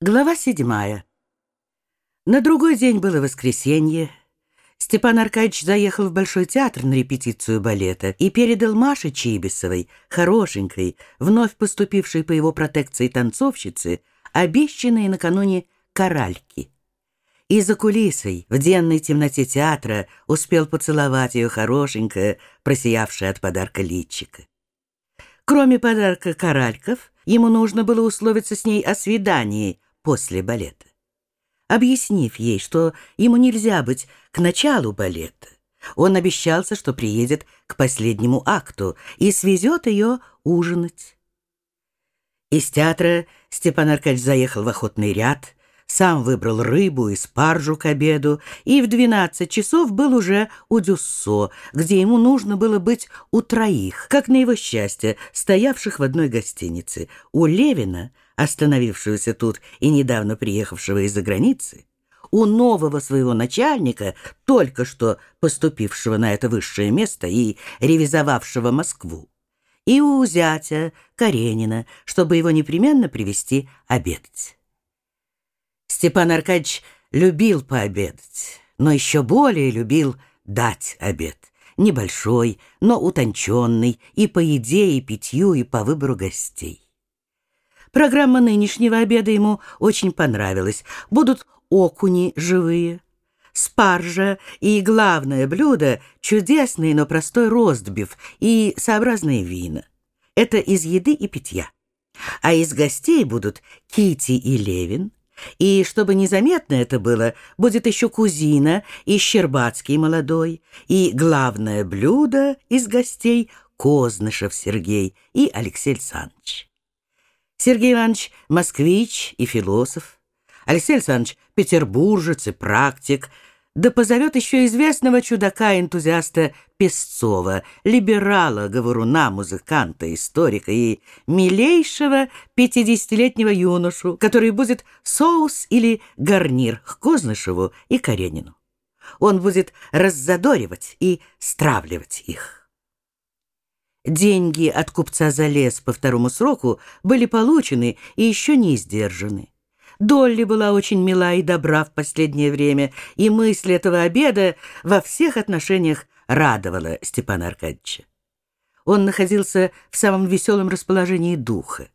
Глава седьмая. На другой день было воскресенье. Степан Аркадьевич заехал в Большой театр на репетицию балета и передал Маше Чибисовой, хорошенькой, вновь поступившей по его протекции танцовщице, обещанные накануне коральки. И за кулисой, в денной темноте театра, успел поцеловать ее хорошенькая, просиявшая от подарка личика. Кроме подарка коральков, ему нужно было условиться с ней о свидании — после балета. Объяснив ей, что ему нельзя быть к началу балета, он обещался, что приедет к последнему акту и свезет ее ужинать. Из театра Степан Аркадьевич заехал в охотный ряд, сам выбрал рыбу и спаржу к обеду, и в двенадцать часов был уже у Дюссо, где ему нужно было быть у троих, как на его счастье, стоявших в одной гостинице, у Левина — остановившегося тут и недавно приехавшего из-за границы, у нового своего начальника, только что поступившего на это высшее место и ревизовавшего Москву, и у зятя Каренина, чтобы его непременно привести обедать. Степан Аркадьевич любил пообедать, но еще более любил дать обед. Небольшой, но утонченный и по еде, и питью, и по выбору гостей. Программа нынешнего обеда ему очень понравилась. Будут окуни живые, спаржа и главное блюдо — чудесный, но простой ростбиф и сообразные вина. Это из еды и питья. А из гостей будут Кити и Левин, и, чтобы незаметно это было, будет еще кузина и Щербацкий молодой, и главное блюдо из гостей — Кознышев Сергей и Алексей Александрович. Сергей Иванович — москвич и философ, Алексей Александрович — петербуржец и практик, да позовет еще известного чудака-энтузиаста Песцова, либерала, говоруна, музыканта, историка и милейшего пятидесятилетнего юношу, который будет соус или гарнир к Кознышеву и Каренину. Он будет раззадоривать и стравливать их. Деньги от купца за лес по второму сроку были получены и еще не издержаны. Долли была очень мила и добра в последнее время, и мысль этого обеда во всех отношениях радовала Степана Аркадьевича. Он находился в самом веселом расположении духа.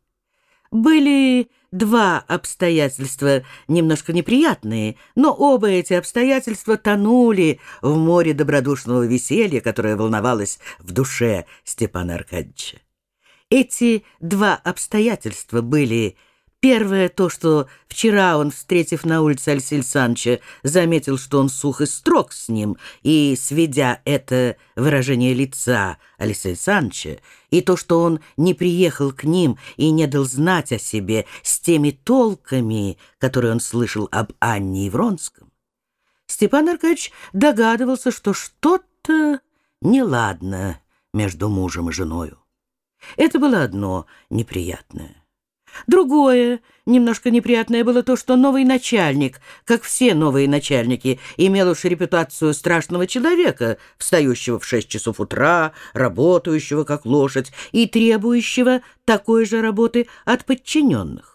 Были два обстоятельства, немножко неприятные, но оба эти обстоятельства тонули в море добродушного веселья, которое волновалось в душе Степана Аркадьевича. Эти два обстоятельства были Первое то, что вчера он, встретив на улице Алексея Александровича, заметил, что он сух и строг с ним, и, сведя это выражение лица Алексея Александровича, и то, что он не приехал к ним и не дал знать о себе с теми толками, которые он слышал об Анне и Вронском, Степан Аркадьевич догадывался, что что-то неладно между мужем и женою. Это было одно неприятное. Другое, немножко неприятное было то, что новый начальник, как все новые начальники, имел уж репутацию страшного человека, встающего в шесть часов утра, работающего как лошадь и требующего такой же работы от подчиненных.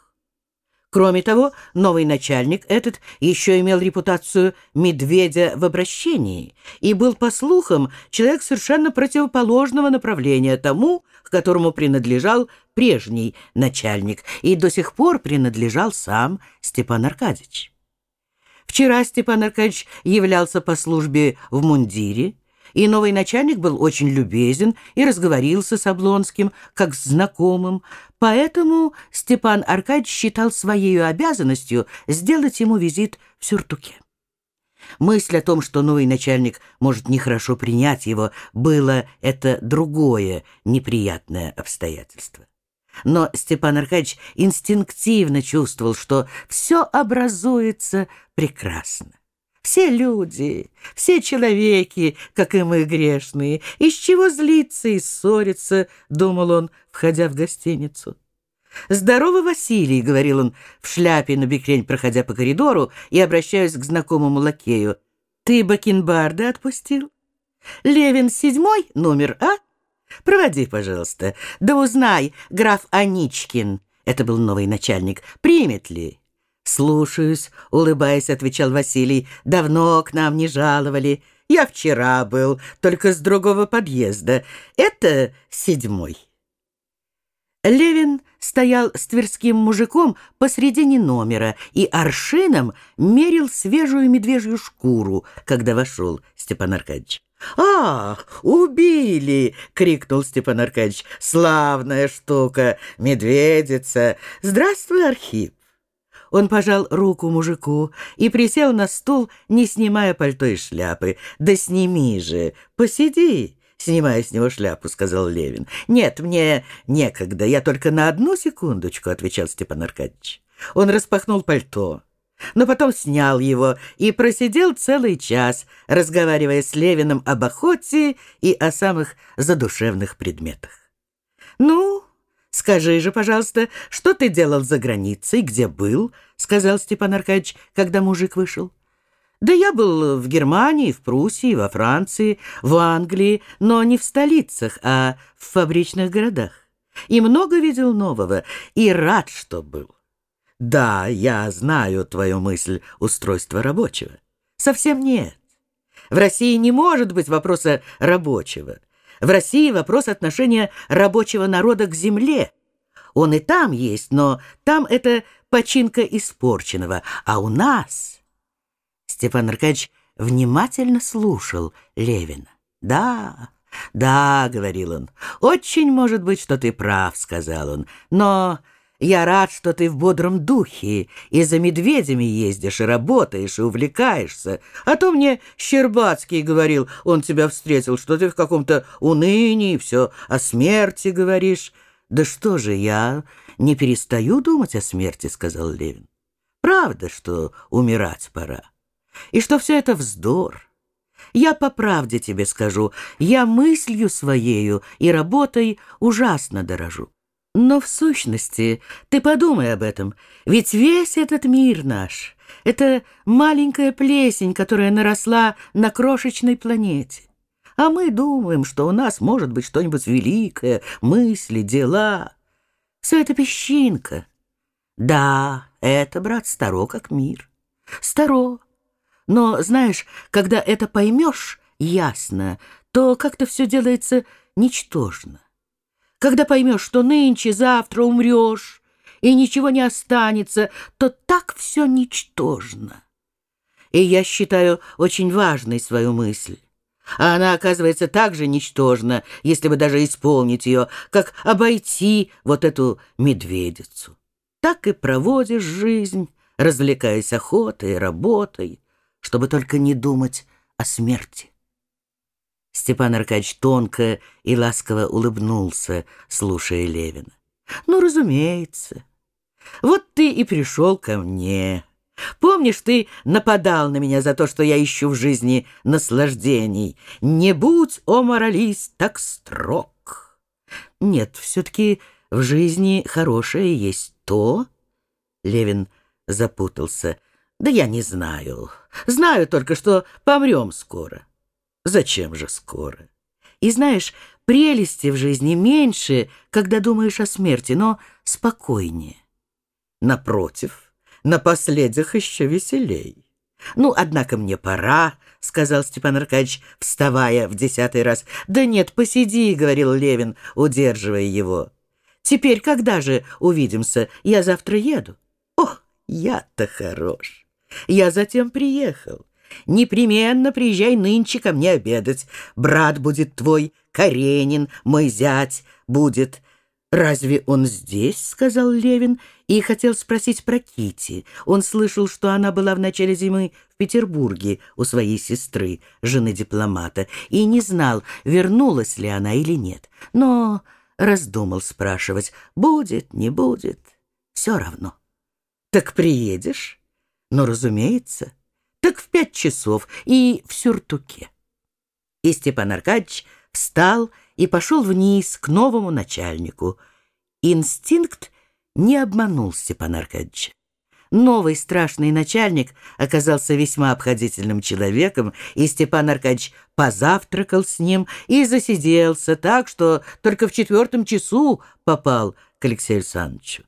Кроме того, новый начальник этот еще имел репутацию медведя в обращении и был, по слухам, человек совершенно противоположного направления тому, к которому принадлежал прежний начальник и до сих пор принадлежал сам Степан Аркадьевич. Вчера Степан Аркадьевич являлся по службе в мундире, и новый начальник был очень любезен и разговорился с Облонским как с знакомым, поэтому Степан Аркадьевич считал своей обязанностью сделать ему визит в сюртуке. Мысль о том, что новый начальник может нехорошо принять его, было это другое неприятное обстоятельство. Но Степан Аркадьевич инстинктивно чувствовал, что все образуется прекрасно. Все люди, все человеки, как и мы грешные. Из чего злиться и ссориться, думал он, входя в гостиницу. «Здорово, Василий», — говорил он в шляпе на бекрень, проходя по коридору и обращаясь к знакомому лакею. «Ты бакенбарды отпустил? Левин седьмой номер, а? Проводи, пожалуйста. Да узнай, граф Аничкин, это был новый начальник, примет ли? «Слушаюсь», — улыбаясь, отвечал Василий. «Давно к нам не жаловали. Я вчера был, только с другого подъезда. Это седьмой». Левин стоял с тверским мужиком посредине номера и аршином мерил свежую медвежью шкуру, когда вошел Степан Аркадьевич. «Ах, убили!» — крикнул Степан Аркадьевич. «Славная штука! Медведица! Здравствуй, Архип!» Он пожал руку мужику и присел на стул, не снимая пальто и шляпы. «Да сними же! Посиди!» снимая с него шляпу, — сказал Левин. «Нет, мне некогда. Я только на одну секундочку», — отвечал Степан Аркадьевич. Он распахнул пальто но потом снял его и просидел целый час, разговаривая с Левиным об охоте и о самых задушевных предметах. «Ну, скажи же, пожалуйста, что ты делал за границей, где был?» — сказал Степан Аркадьевич, когда мужик вышел. «Да я был в Германии, в Пруссии, во Франции, в Англии, но не в столицах, а в фабричных городах. И много видел нового, и рад, что был. Да, я знаю твою мысль устройства рабочего. Совсем нет. В России не может быть вопроса рабочего. В России вопрос отношения рабочего народа к земле. Он и там есть, но там это починка испорченного, а у нас... Степан Аркадьевич внимательно слушал Левина. «Да, да», — говорил он, — «очень может быть, что ты прав», — сказал он, — «но...» Я рад, что ты в бодром духе, и за медведями ездишь, и работаешь, и увлекаешься. А то мне Щербацкий говорил, он тебя встретил, что ты в каком-то унынии, все о смерти говоришь. Да что же, я не перестаю думать о смерти, сказал Левин. Правда, что умирать пора, и что все это вздор. Я по правде тебе скажу, я мыслью своею и работой ужасно дорожу. Но в сущности, ты подумай об этом, ведь весь этот мир наш — это маленькая плесень, которая наросла на крошечной планете. А мы думаем, что у нас может быть что-нибудь великое, мысли, дела. Все это песчинка. Да, это, брат, старо как мир. Старо. Но, знаешь, когда это поймешь ясно, то как-то все делается ничтожно. Когда поймешь, что нынче, завтра умрешь, и ничего не останется, то так все ничтожно. И я считаю очень важной свою мысль. А она оказывается так же ничтожна, если бы даже исполнить ее, как обойти вот эту медведицу. Так и проводишь жизнь, развлекаясь охотой, работой, чтобы только не думать о смерти. Степан Аркадьевич тонко и ласково улыбнулся, слушая Левина. «Ну, разумеется. Вот ты и пришел ко мне. Помнишь, ты нападал на меня за то, что я ищу в жизни наслаждений. Не будь, о моралист, так строг. Нет, все-таки в жизни хорошее есть то...» Левин запутался. «Да я не знаю. Знаю только, что помрем скоро». Зачем же скоро? И знаешь, прелести в жизни меньше, когда думаешь о смерти, но спокойнее. Напротив, на последних еще веселей. «Ну, однако мне пора», — сказал Степан Аркадьевич, вставая в десятый раз. «Да нет, посиди», — говорил Левин, удерживая его. «Теперь когда же увидимся? Я завтра еду». «Ох, я-то хорош! Я затем приехал. Непременно приезжай нынче ко мне обедать. Брат будет твой, Каренин, мой зять будет. «Разве он здесь?» — сказал Левин и хотел спросить про Кити. Он слышал, что она была в начале зимы в Петербурге у своей сестры, жены дипломата, и не знал, вернулась ли она или нет. Но раздумал спрашивать, будет, не будет, все равно. «Так приедешь?» «Ну, разумеется» так в пять часов и в сюртуке. И Степан Аркадьевич встал и пошел вниз к новому начальнику. Инстинкт не обманул Степана Аркадьевича. Новый страшный начальник оказался весьма обходительным человеком, и Степан Аркадьевич позавтракал с ним и засиделся так, что только в четвертом часу попал к Алексею Александровичу.